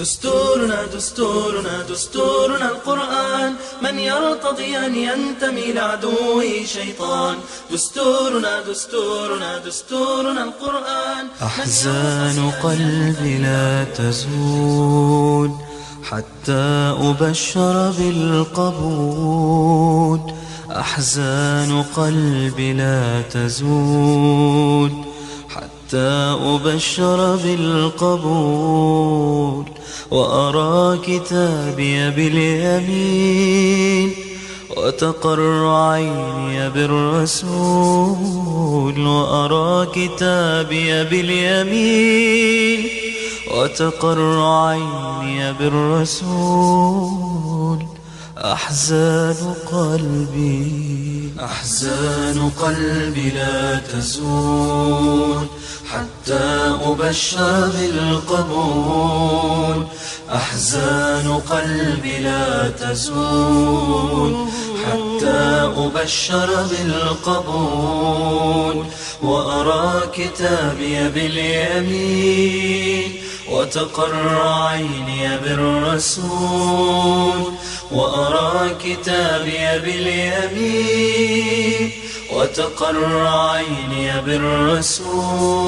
دستورنا دستورنا دستورنا القرآن. من يرتضي أن ينتمي لعدوه شيطان. دستورنا دستورنا دستورنا القرآن. أحزان قلبي لا تزول حتى أبشر بالقبول. أحزان قلبي لا تزول حتى أبشر بالقبول وأرى كتابي باليمين وتقر عيني بالرسول وأرى كتابي باليمين وتقر عيني بالرسول. أحزان قلبي أحزان قلبي لا تزول. حتى أبشر بالقبول. أحزان قلبي لا تزول. حتى أبشر بالقبول. وأرى كتابي باليمين. وتقر عيني بالرسول. وأرى كتابي باليمين. وتقر عيني بالرسول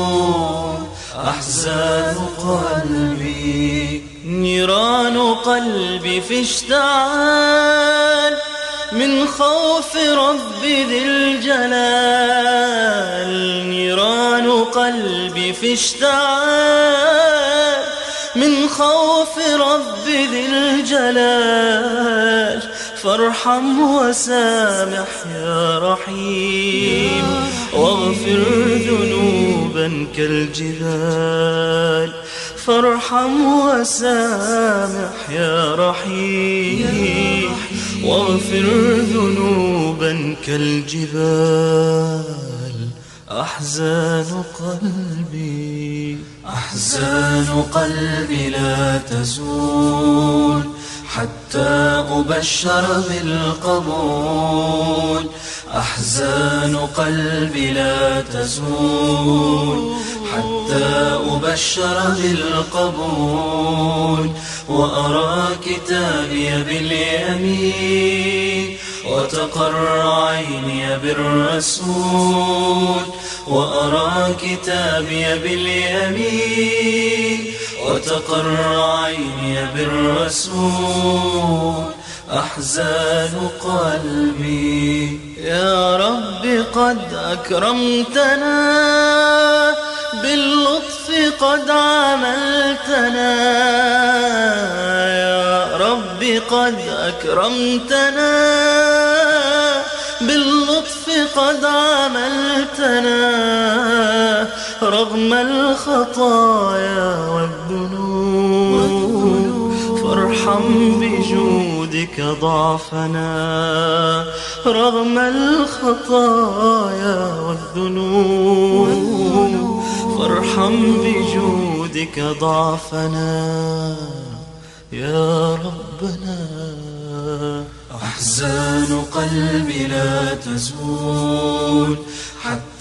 أحزان قلبي نيران قلبي في اشتعال من خوف ربي ذي الجلال نيران قلبي في اشتعال من خوف ربي ذي الجلال فارحم وسامح يا رحيم. واغفر ذنوبا كالجبال. فارحم وسامح يا رحيم. واغفر ذنوبا كالجبال. أحزان قلبي. أحزان قلبي لا تزول. حتى أبشر بالقبول. أحزان قلبي لا تزول. حتى أبشر بالقبول. وأرى كتابي باليمين. وتقر عيني بالرسول. وأرى كتابي باليمين. وتقر عيني بالرسول أحزان قلبي. يا رب قد أكرمتنا باللطف قد عملتنا. يا رب قد أكرمتنا باللطف قد عملتنا. رغم الخطايا والذنوب فارحم بجودك ضعفنا. رغم الخطايا والذنوب فارحم بجودك ضعفنا. يا ربنا أحزان قلبي لا تزول حتى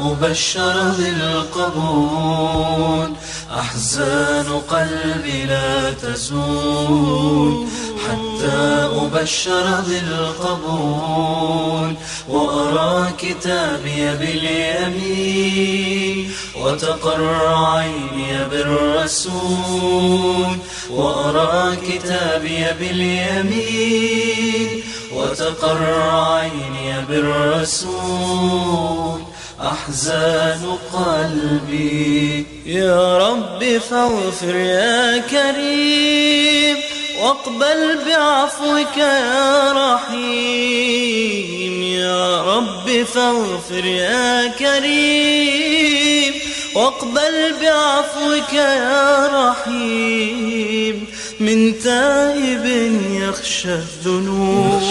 أبشر بالقبول. أحزان قلبي لا تزول. حتى أبشر بالقبول. وأرى كتابي باليمين. وتقر عيني بالرسول. وأرى كتابي باليمين. وتقر عيني بالرسول. أحزان قلبي. يا رب فاغفر يا كريم واقبل بعفوك يا رحيم. يا رب فاغفر يا كريم واقبل بعفوك يا رحيم. من تائب يخشى الذنوب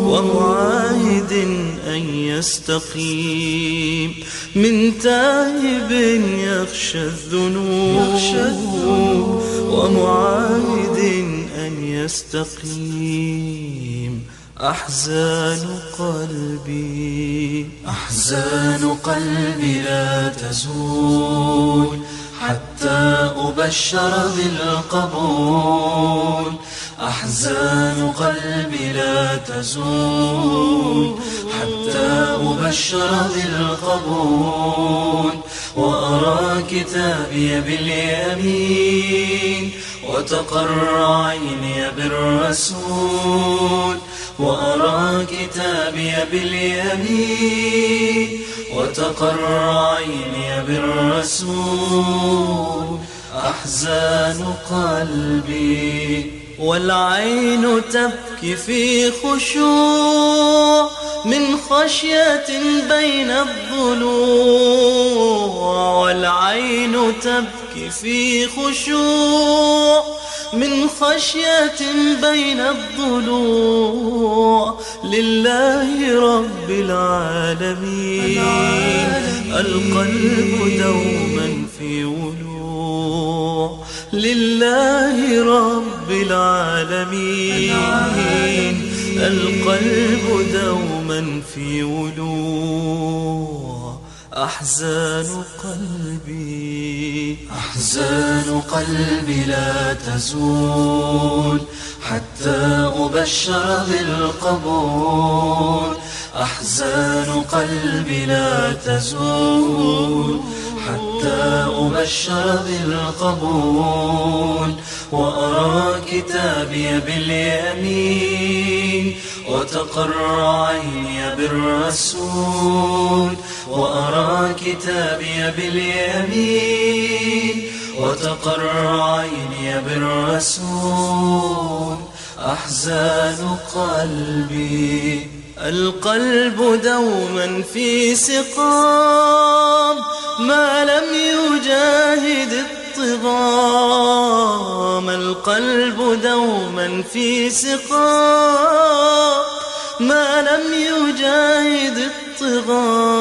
ومعاهد أن يستقيم. من تائب يخشى الذنوب. ومعاهد أن يستقيم. أحزان قلبي. أحزان قلبي لا تزول. حتى أبشر بالقبول. أحزان قلبي لا تزول. حتى أبشر بالقبول. وأرى كتابي باليمين. وتقر عيني بالرسول. وأرى كتابي باليمين. وتقر عيني بالرسول. أحزان قلبي والعين تبكي في خشوع من خشية بين الضلوع والعين تبكي في خشوع من خشية بين الضلوع لله رب العالمين. القلب دوما في ولوع لله رب العالمين. القلب دوما في ولوع أحزان قلبي. أحزان قلبي لا تزول حتى أبشر بالقبول. أحزان قلبي لا تزول حتى أبشر بالقبول. وأرى كتابي باليمين وتقر عيني بالرسول. كتابي باليمين وتقر عيني بالرسول أحزان قلبي. القلب دوما في سقام ما لم يجاهد الطغام. القلب دوما في سقام ما لم يجاهد الطغام.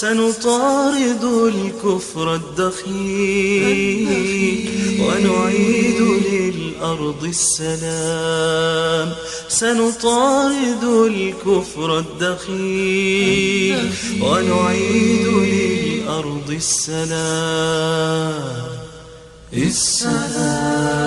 سنطارد الكفر الدخيل ونعيد للأرض السلام. سنطارد الكفر الدخيل ونعيد للأرض السلام. السلام.